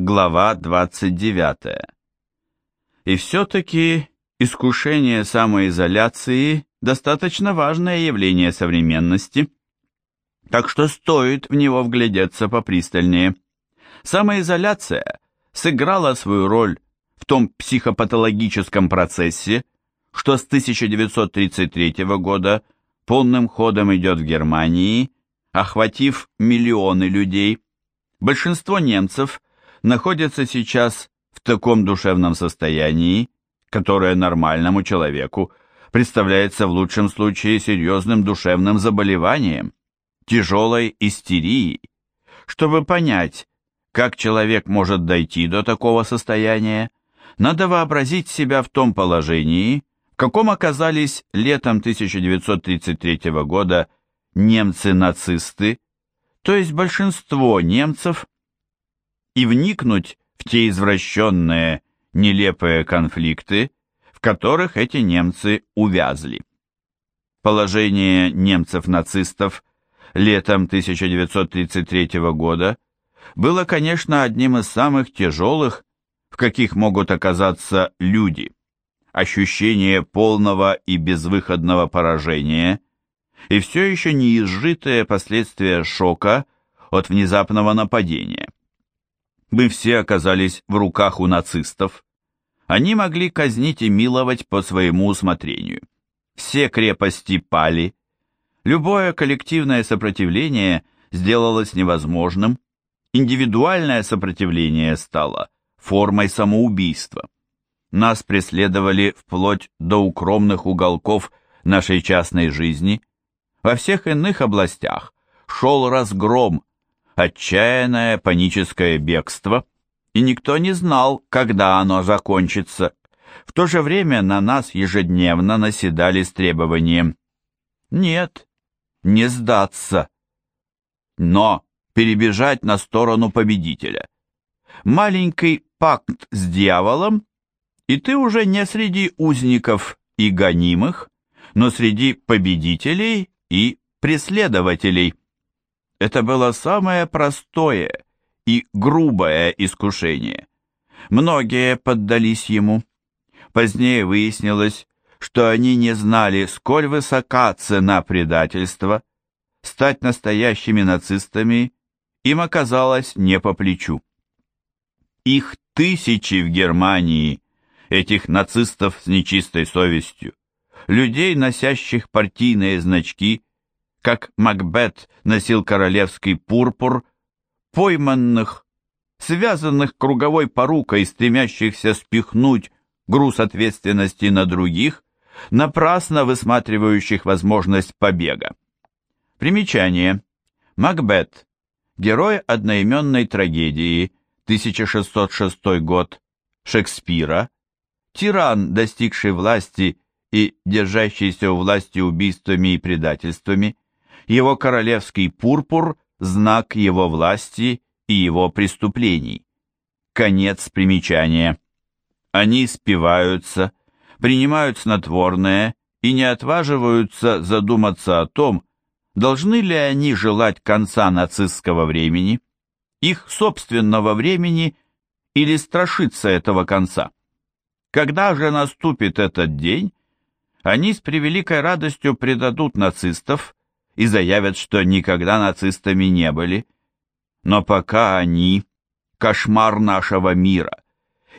Глава 29. И все-таки искушение самоизоляции – достаточно важное явление современности, так что стоит в него вглядеться попристальнее. Самоизоляция сыграла свою роль в том психопатологическом процессе, что с 1933 года полным ходом идет в Германии, охватив миллионы людей. Большинство немцев находятся сейчас в таком душевном состоянии, которое нормальному человеку представляется в лучшем случае серьезным душевным заболеванием, тяжелой истерией. Чтобы понять, как человек может дойти до такого состояния, надо вообразить себя в том положении, в каком оказались летом 1933 года немцы-нацисты, то есть большинство немцев, и вникнуть в те извращенные, нелепые конфликты, в которых эти немцы увязли. Положение немцев-нацистов летом 1933 года было, конечно, одним из самых тяжелых, в каких могут оказаться люди. Ощущение полного и безвыходного поражения и все еще неизжитые последствия шока от внезапного нападения. Мы все оказались в руках у нацистов. Они могли казнить и миловать по своему усмотрению. Все крепости пали. Любое коллективное сопротивление сделалось невозможным. Индивидуальное сопротивление стало формой самоубийства. Нас преследовали вплоть до укромных уголков нашей частной жизни. Во всех иных областях шел разгром, отчаянное паническое бегство, и никто не знал, когда оно закончится. В то же время на нас ежедневно наседали с требованием «Нет, не сдаться, но перебежать на сторону победителя. Маленький пакт с дьяволом, и ты уже не среди узников и гонимых, но среди победителей и преследователей». Это было самое простое и грубое искушение. Многие поддались ему. Позднее выяснилось, что они не знали, сколь высока цена предательства. Стать настоящими нацистами им оказалось не по плечу. Их тысячи в Германии, этих нацистов с нечистой совестью, людей, носящих партийные значки как Макбет носил королевский пурпур, пойманных, связанных круговой порукой, стремящихся спихнуть груз ответственности на других, напрасно высматривающих возможность побега. Примечание. Макбет. Герой одноименной трагедии, 1606 год, Шекспира. Тиран, достигший власти и держащийся у власти убийствами и предательствами – его королевский пурпур – знак его власти и его преступлений. Конец примечания. Они спиваются, принимают снотворное и не отваживаются задуматься о том, должны ли они желать конца нацистского времени, их собственного времени или страшиться этого конца. Когда же наступит этот день, они с превеликой радостью предадут нацистов и заявят, что никогда нацистами не были. Но пока они – кошмар нашего мира,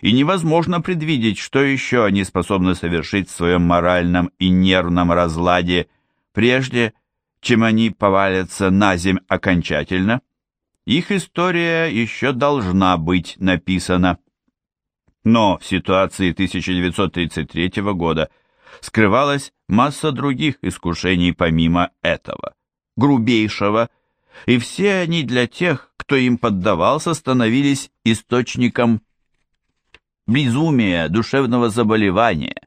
и невозможно предвидеть, что еще они способны совершить в своем моральном и нервном разладе, прежде чем они повалятся на земь окончательно. Их история еще должна быть написана. Но в ситуации 1933 года скрывалась масса других искушений помимо этого, грубейшего, и все они для тех, кто им поддавался, становились источником безумия, душевного заболевания.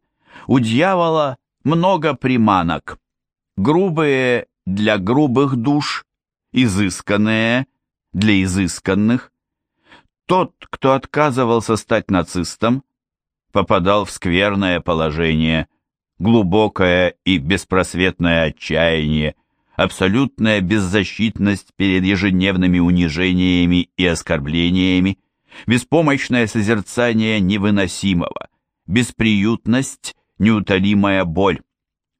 У дьявола много приманок, грубые для грубых душ, изысканные для изысканных. Тот, кто отказывался стать нацистом, попадал в скверное положение, глубокое и беспросветное отчаяние, абсолютная беззащитность перед ежедневными унижениями и оскорблениями, беспомощное созерцание невыносимого, бесприютность, неутолимая боль.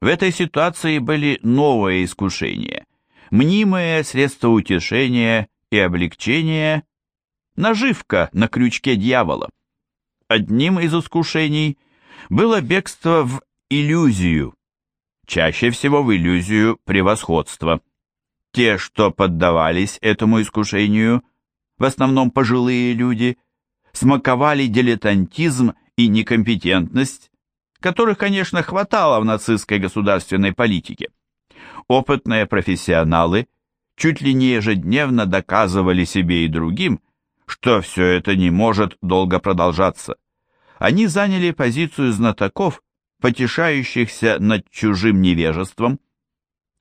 В этой ситуации были новые искушения, мнимые средства утешения и облегчения, наживка на крючке дьявола. Одним из искушений было бегство в иллюзию, чаще всего в иллюзию превосходства. Те, что поддавались этому искушению, в основном пожилые люди, смаковали дилетантизм и некомпетентность, которых, конечно, хватало в нацистской государственной политике. Опытные профессионалы чуть ли не ежедневно доказывали себе и другим, что все это не может долго продолжаться. Они заняли позицию знатоков, потешающихся над чужим невежеством.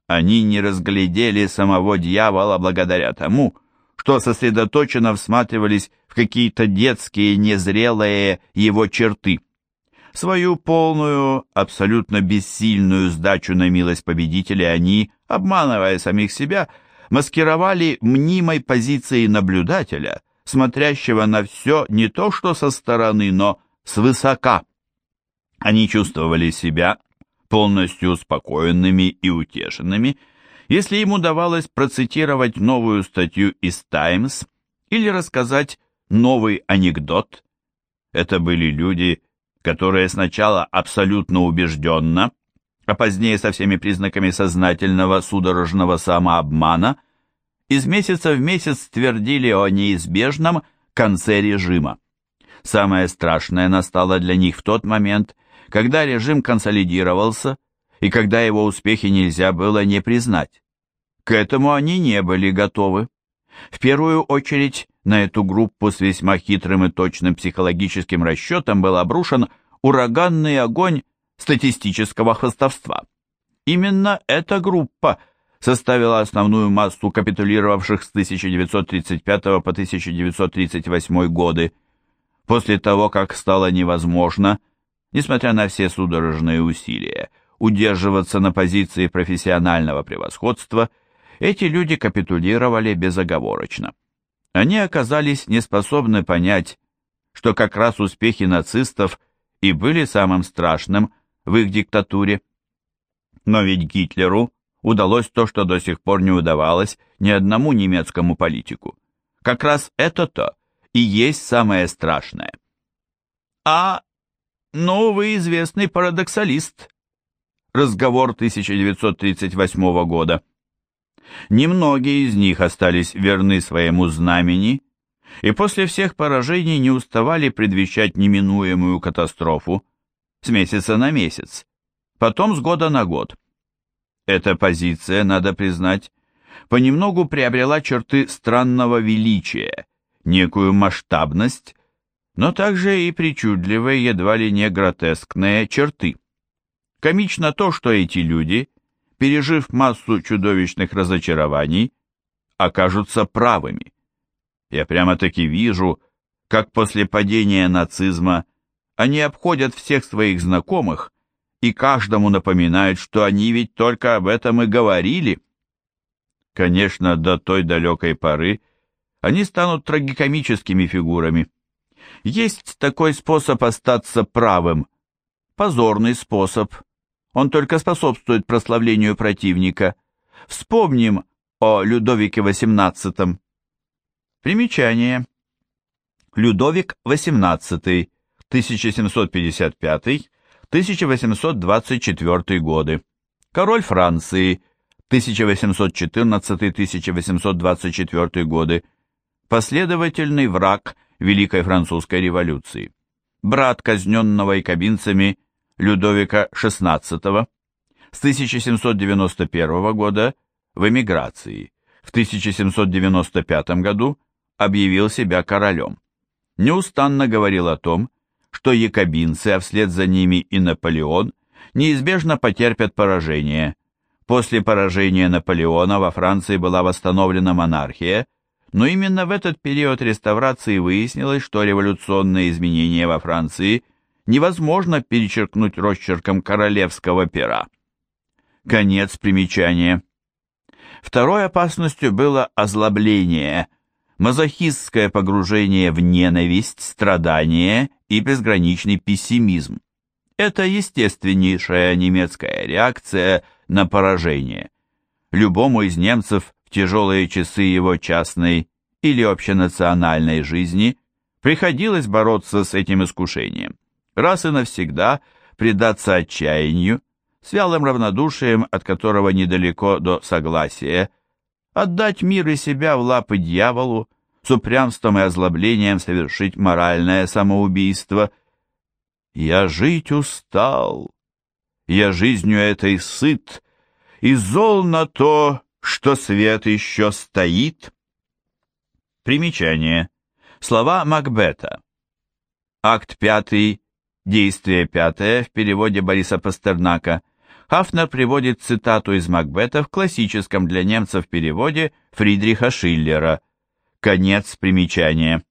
Они не разглядели самого дьявола благодаря тому, что сосредоточенно всматривались в какие-то детские, незрелые его черты. Свою полную, абсолютно бессильную сдачу на милость победителя они, обманывая самих себя, маскировали мнимой позицией наблюдателя, смотрящего на все не то что со стороны, но свысока. Они чувствовали себя полностью успокоенными и утешенными, если им удавалось процитировать новую статью из «Таймс» или рассказать новый анекдот. Это были люди, которые сначала абсолютно убежденно, а позднее со всеми признаками сознательного судорожного самообмана, из месяца в месяц твердили о неизбежном конце режима. Самое страшное настало для них в тот момент, когда режим консолидировался и когда его успехи нельзя было не признать. К этому они не были готовы. В первую очередь на эту группу с весьма хитрым и точным психологическим расчетом был обрушен ураганный огонь статистического хвостовства. Именно эта группа составила основную массу капитулировавших с 1935 по 1938 годы. После того, как стало невозможно, несмотря на все судорожные усилия, удерживаться на позиции профессионального превосходства – эти люди капитулировали безоговорочно. Они оказались неспособны понять, что как раз успехи нацистов и были самым страшным в их диктатуре. Но ведь Гитлеру удалось то, что до сих пор не удавалось ни одному немецкому политику. Как раз это-то и есть самое страшное. А, вы известный парадоксалист. Разговор 1938 года. Немногие из них остались верны своему знамени и после всех поражений не уставали предвещать неминуемую катастрофу с месяца на месяц, потом с года на год. Эта позиция, надо признать, понемногу приобрела черты странного величия, некую масштабность, но также и причудливые, едва ли не гротескные черты. Комично то, что эти люди – пережив массу чудовищных разочарований, окажутся правыми. Я прямо-таки вижу, как после падения нацизма они обходят всех своих знакомых и каждому напоминают, что они ведь только об этом и говорили. Конечно, до той далекой поры они станут трагикомическими фигурами. Есть такой способ остаться правым, позорный способ – он только способствует прославлению противника. Вспомним о Людовике XVIII. Примечание. Людовик XVIII, 1755-1824 годы. Король Франции, 1814-1824 годы. Последовательный враг Великой Французской революции. Брат казненного якобинцами Людовика XVI с 1791 года в эмиграции, в 1795 году объявил себя королем. Неустанно говорил о том, что якобинцы, а вслед за ними и Наполеон, неизбежно потерпят поражение. После поражения Наполеона во Франции была восстановлена монархия, но именно в этот период реставрации выяснилось, что революционные изменения во Франции невозможно перечеркнуть росчерком королевского пера. Конец примечания. Второй опасностью было озлобление, мазохистское погружение в ненависть, страдание и безграничный пессимизм. Это естественнейшая немецкая реакция на поражение. Любому из немцев тяжелые часы его частной или общенациональной жизни приходилось бороться с этим искушением. Раз и навсегда предаться отчаянию, с вялым равнодушием, от которого недалеко до согласия, отдать мир и себя в лапы дьяволу, с упрямством и озлоблением совершить моральное самоубийство. Я жить устал, я жизнью этой сыт, и зол на то, что свет еще стоит. Примечание. Слова Макбета. Акт пятый, действие пятое в переводе Бориса Пастернака. Хафнер приводит цитату из Макбета в классическом для немцев переводе Фридриха Шиллера. Конец примечания.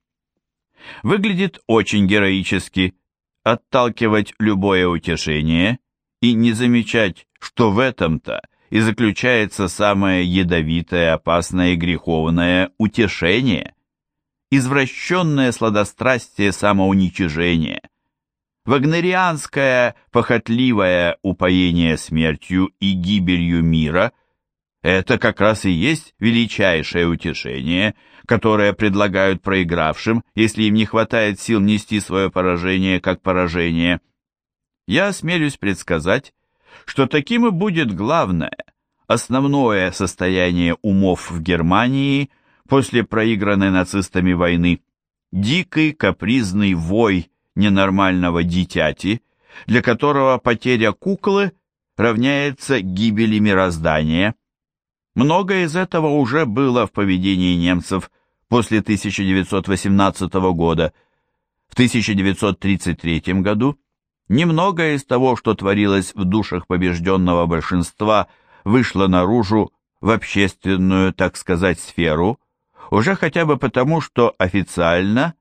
Выглядит очень героически отталкивать любое утешение и не замечать, что в этом-то и заключается самое ядовитое, опасное и греховное утешение, извращенное сладострастие самоуничижения, Вагнерианское похотливое упоение смертью и гибелью мира – это как раз и есть величайшее утешение, которое предлагают проигравшим, если им не хватает сил нести свое поражение как поражение. Я осмелюсь предсказать, что таким и будет главное, основное состояние умов в Германии после проигранной нацистами войны – дикий капризный вой ненормального дитяти, для которого потеря куклы равняется гибели мироздания. Многое из этого уже было в поведении немцев после 1918 года. В 1933 году немногое из того, что творилось в душах побежденного большинства, вышло наружу в общественную, так сказать, сферу, уже хотя бы потому, что официально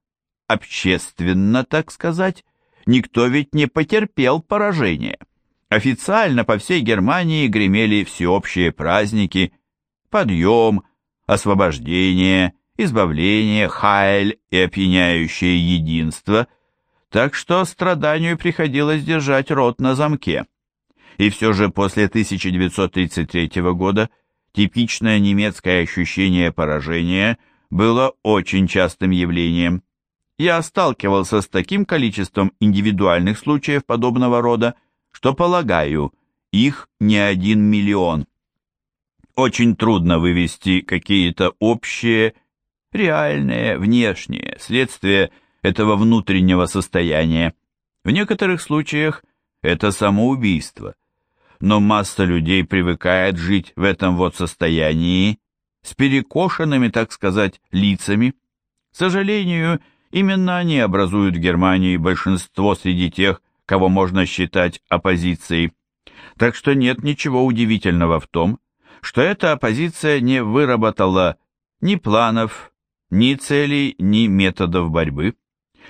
общественно, так сказать, никто ведь не потерпел поражения. Официально по всей Германии гремели всеобщие праздники, подъем, освобождение, избавление, хайль и опьяняющее единство, так что страданию приходилось держать рот на замке. И все же после 1933 года типичное немецкое ощущение поражения было очень частым явлением я сталкивался с таким количеством индивидуальных случаев подобного рода, что, полагаю, их не один миллион. Очень трудно вывести какие-то общие, реальные, внешние следствия этого внутреннего состояния. В некоторых случаях это самоубийство. Но масса людей привыкает жить в этом вот состоянии, с перекошенными, так сказать, лицами. К сожалению, Именно они образуют в Германии большинство среди тех, кого можно считать оппозицией. Так что нет ничего удивительного в том, что эта оппозиция не выработала ни планов, ни целей, ни методов борьбы.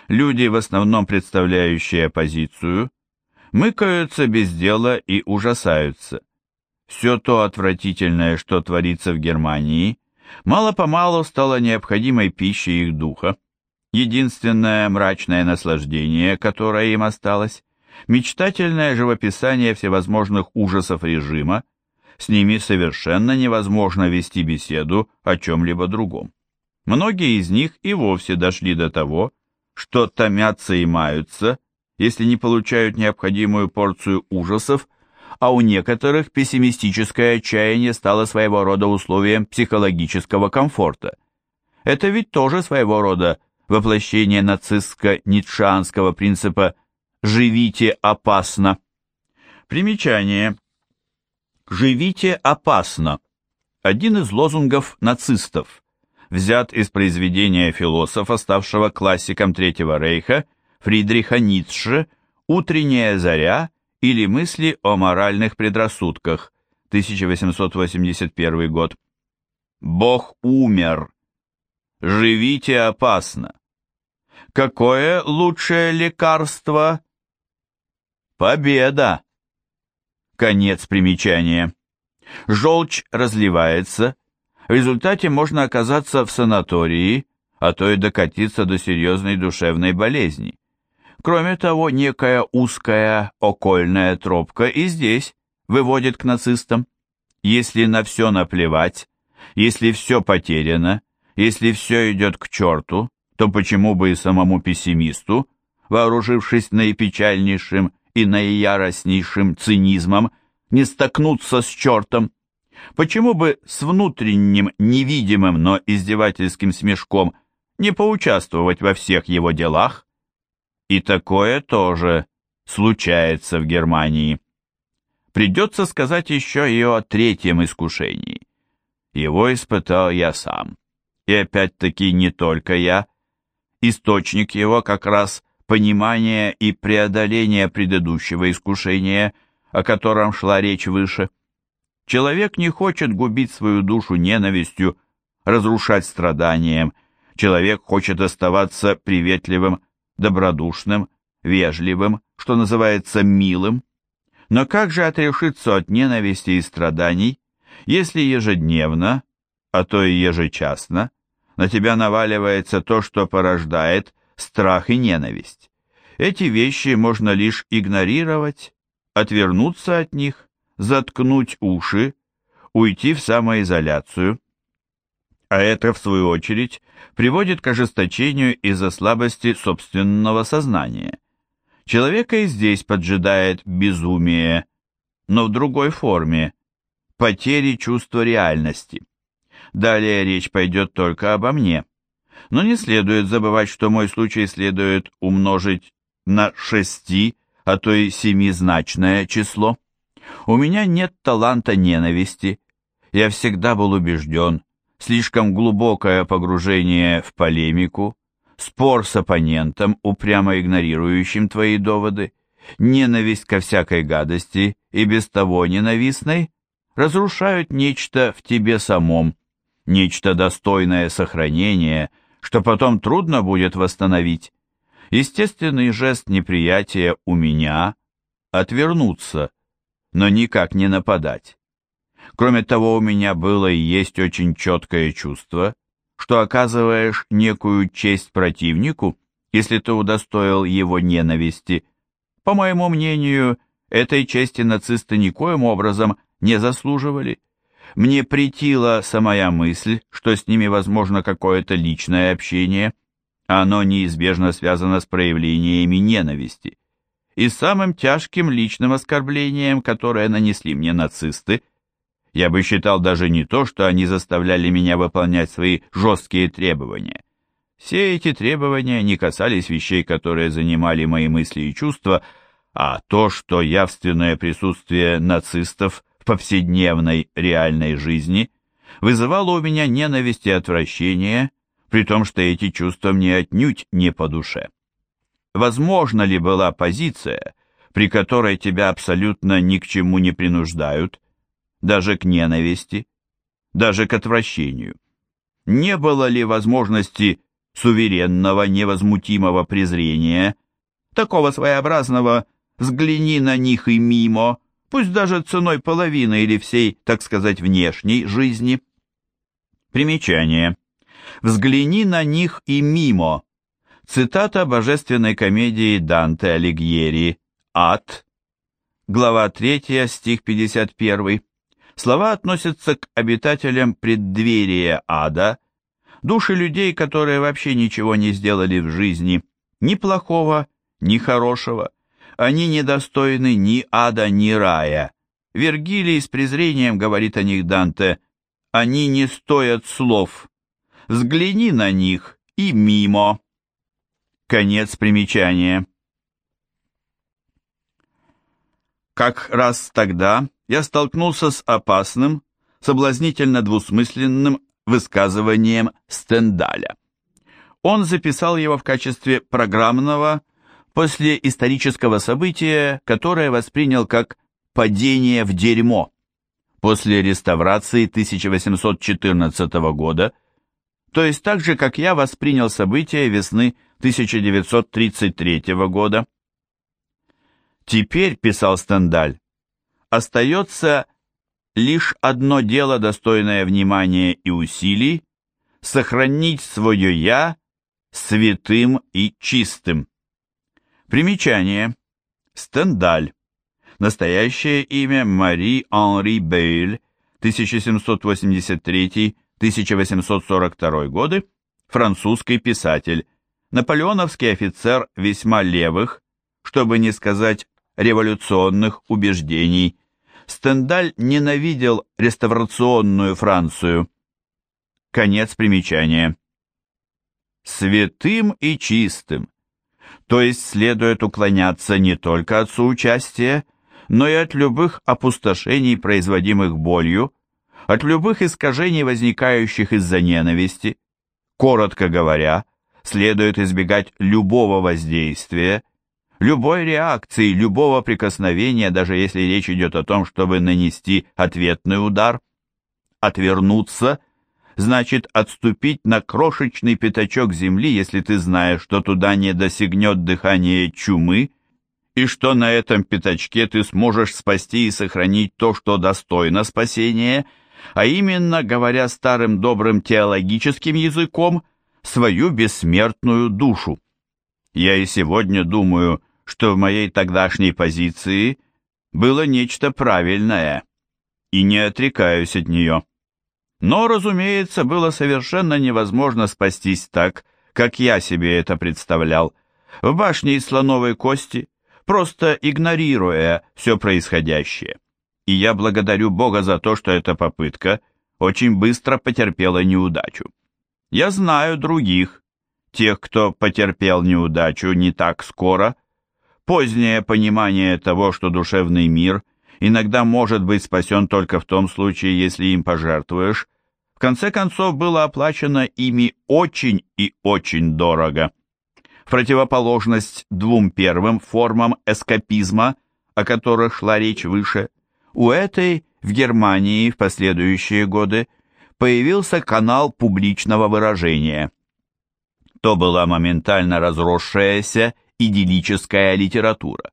Люди, в основном представляющие оппозицию, мыкаются без дела и ужасаются. Все то отвратительное, что творится в Германии, мало-помалу стало необходимой пищей их духа. Единственное мрачное наслаждение, которое им осталось, мечтательное живописание всевозможных ужасов режима, с ними совершенно невозможно вести беседу о чем-либо другом. Многие из них и вовсе дошли до того, что томятся и маются, если не получают необходимую порцию ужасов, а у некоторых пессимистическое отчаяние стало своего рода условием психологического комфорта. Это ведь тоже своего рода воплощение нацистско-ницшанского принципа «живите опасно». Примечание. «Живите опасно» – один из лозунгов нацистов, взят из произведения философа, ставшего классиком Третьего Рейха, Фридриха Ницше «Утренняя заря» или «Мысли о моральных предрассудках», 1881 год. «Бог умер. Живите опасно. Какое лучшее лекарство? Победа. Конец примечания. Желчь разливается, В результате можно оказаться в санатории, а то и докатиться до серьезной душевной болезни. Кроме того, некая узкая окольная тропка и здесь выводит к нацистам. Если на все наплевать, если все потеряно, если все идет к черту, то почему бы и самому пессимисту, вооружившись наипечальнейшим и наияростнейшим цинизмом, не столкнуться с чертом? Почему бы с внутренним, невидимым, но издевательским смешком не поучаствовать во всех его делах? И такое тоже случается в Германии. Придется сказать еще и о третьем искушении. Его испытал я сам. И опять-таки не только я. Источник его как раз понимание и преодоление предыдущего искушения, о котором шла речь выше. Человек не хочет губить свою душу ненавистью, разрушать страданием. Человек хочет оставаться приветливым, добродушным, вежливым, что называется милым. Но как же отрешиться от ненависти и страданий, если ежедневно, а то и ежечасно, на тебя наваливается то, что порождает страх и ненависть? Эти вещи можно лишь игнорировать, отвернуться от них, заткнуть уши, уйти в самоизоляцию. А это, в свою очередь, приводит к ожесточению из-за слабости собственного сознания. Человека и здесь поджидает безумие, но в другой форме, потери чувства реальности. Далее речь пойдет только обо мне, но не следует забывать, что мой случай следует умножить на шести, а то и семизначное число. У меня нет таланта ненависти. Я всегда был убежден, слишком глубокое погружение в полемику, спор с оппонентом, упрямо игнорирующим твои доводы, ненависть ко всякой гадости и без того ненавистной разрушают нечто в тебе самом, нечто достойное сохранения, что потом трудно будет восстановить. Естественный жест неприятия у меня — отвернуться, но никак не нападать. Кроме того, у меня было и есть очень четкое чувство, что оказываешь некую честь противнику, если ты удостоил его ненависти. По моему мнению, этой чести нацисты никоим образом не заслуживали. Мне претила самая мысль, что с ними возможно какое-то личное общение, оно неизбежно связано с проявлениями ненависти. И самым тяжким личным оскорблением, которое нанесли мне нацисты, я бы считал даже не то, что они заставляли меня выполнять свои жесткие требования. Все эти требования не касались вещей, которые занимали мои мысли и чувства, а то, что явственное присутствие нацистов в повседневной реальной жизни вызывало у меня ненависть и отвращение, при том, что эти чувства мне отнюдь не по душе. Возможно ли была позиция, при которой тебя абсолютно ни к чему не принуждают, даже к ненависти, даже к отвращению? Не было ли возможности суверенного, невозмутимого презрения, такого своеобразного «взгляни на них и мимо», пусть даже ценой половины или всей, так сказать, внешней жизни? Примечание. «Взгляни на них и мимо» Цитата божественной комедии Данте Алигьери «Ад», глава 3, стих 51. Слова относятся к обитателям преддверия ада, души людей, которые вообще ничего не сделали в жизни, ни плохого, ни хорошего. Они недостойны ни ада, ни рая. Вергилий с презрением говорит о них Данте, они не стоят слов. Взгляни на них и мимо. Конец примечания. Как раз тогда я столкнулся с опасным, соблазнительно двусмысленным высказыванием Стендаля. Он записал его в качестве программного после исторического события, которое воспринял как «падение в дерьмо» после реставрации 1814 года, то есть так же, как я воспринял события весны 1933 года. Теперь, писал Стендаль, остается лишь одно дело, достойное внимания и усилий – сохранить свое «я» святым и чистым. Примечание. Стендаль. Настоящее имя Мари Анри Бейль, 1783-1842 годы, французский писатель, наполеоновский офицер весьма левых, чтобы не сказать революционных убеждений. Стендаль ненавидел реставрационную Францию. Конец примечания. Святым и чистым. То есть следует уклоняться не только от соучастия, но и от любых опустошений, производимых болью, от любых искажений, возникающих из-за ненависти. Коротко говоря, следует избегать любого воздействия, любой реакции, любого прикосновения, даже если речь идет о том, чтобы нанести ответный удар. Отвернуться значит отступить на крошечный пятачок земли, если ты знаешь, что туда не досягнет дыхание чумы, и что на этом пятачке ты сможешь спасти и сохранить то, что достойно спасения, а именно, говоря старым добрым теологическим языком, свою бессмертную душу. Я и сегодня думаю, что в моей тогдашней позиции было нечто правильное, и не отрекаюсь от нее. Но, разумеется, было совершенно невозможно спастись так, как я себе это представлял, в башне из слоновой кости, просто игнорируя все происходящее. И я благодарю Бога за то, что эта попытка очень быстро потерпела неудачу. Я знаю других, тех, кто потерпел неудачу не так скоро, Позднее понимание того, что душевный мир иногда может быть спасен только в том случае, если им пожертвуешь, в конце концов было оплачено ими очень и очень дорого. В противоположность двум первым формам эскапизма, о которых шла речь выше, у этой в Германии в последующие годы появился канал публичного выражения. То была моментально разросшаяся идиллическая литература.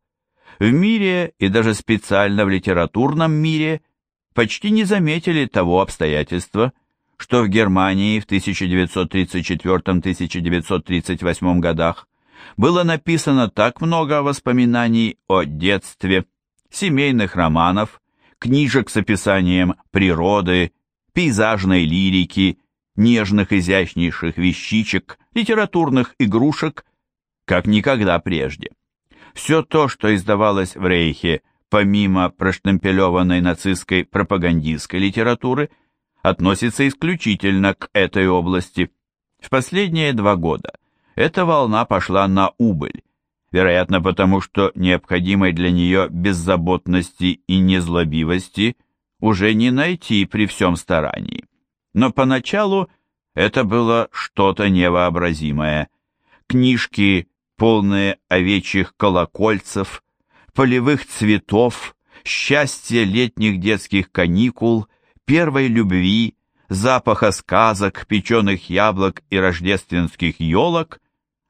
В мире и даже специально в литературном мире почти не заметили того обстоятельства, что в Германии в 1934-1938 годах было написано так много воспоминаний о детстве, семейных романов, книжек с описанием природы, пейзажной лирики, нежных изящнейших вещичек, литературных игрушек – как никогда прежде. Все то, что издавалось в Рейхе, помимо проштемпелеванной нацистской пропагандистской литературы, относится исключительно к этой области. В последние два года эта волна пошла на убыль, вероятно потому, что необходимой для нее беззаботности и незлобивости уже не найти при всем старании. Но поначалу это было что-то невообразимое. Книжки полные овечьих колокольцев, полевых цветов, счастья летних детских каникул, первой любви, запаха сказок, печеных яблок и рождественских елок,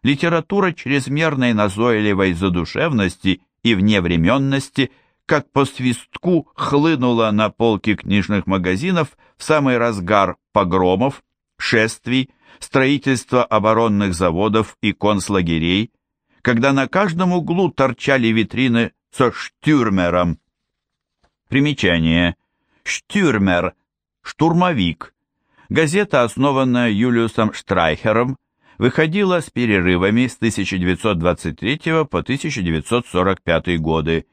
литература чрезмерной назойливой задушевности и вневременности, как по свистку хлынула на полки книжных магазинов в самый разгар погромов, шествий, строительства оборонных заводов и концлагерей, когда на каждом углу торчали витрины со штюрмером. Примечание. Штюрмер. Штурмовик. Газета, основанная Юлиусом Штрайхером, выходила с перерывами с 1923 по 1945 годы.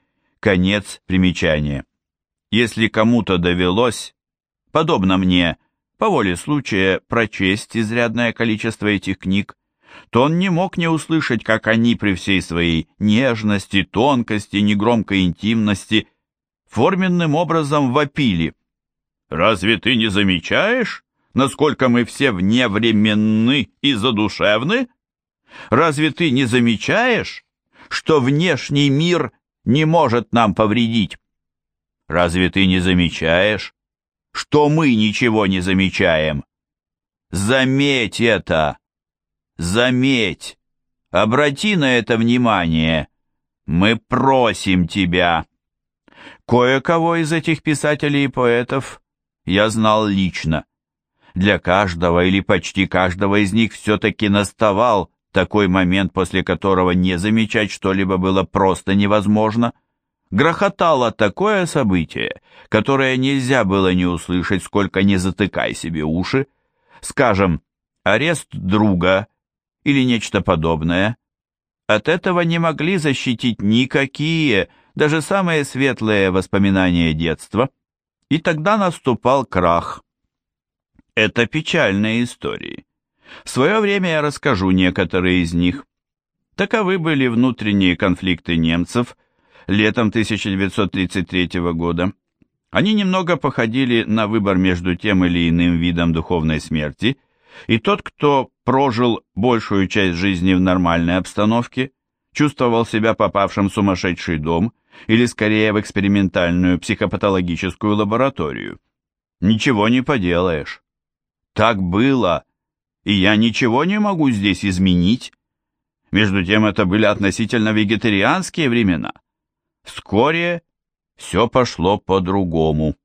Конец примечания. Если кому-то довелось, подобно мне, по воле случая, прочесть изрядное количество этих книг, то он не мог не услышать, как они при всей своей нежности, тонкости, негромкой интимности форменным образом вопили. «Разве ты не замечаешь, насколько мы все вневременны и задушевны? Разве ты не замечаешь, что внешний мир не может нам повредить? Разве ты не замечаешь, что мы ничего не замечаем? Заметь это!» Заметь, обрати на это внимание. Мы просим тебя. Кое-кого из этих писателей и поэтов я знал лично. Для каждого или почти каждого из них все-таки наставал такой момент, после которого не замечать что-либо было просто невозможно. Грохотало такое событие, которое нельзя было не услышать, сколько не затыкай себе уши. Скажем, арест друга или нечто подобное. От этого не могли защитить никакие, даже самые светлые воспоминания детства. И тогда наступал крах. Это печальные истории. В свое время я расскажу некоторые из них. Таковы были внутренние конфликты немцев летом 1933 года. Они немного походили на выбор между тем или иным видом духовной смерти, и тот, кто прожил большую часть жизни в нормальной обстановке, чувствовал себя попавшим в сумасшедший дом или скорее в экспериментальную психопатологическую лабораторию. Ничего не поделаешь. Так было и я ничего не могу здесь изменить. Между тем, это были относительно вегетарианские времена. Вскоре все пошло по-другому.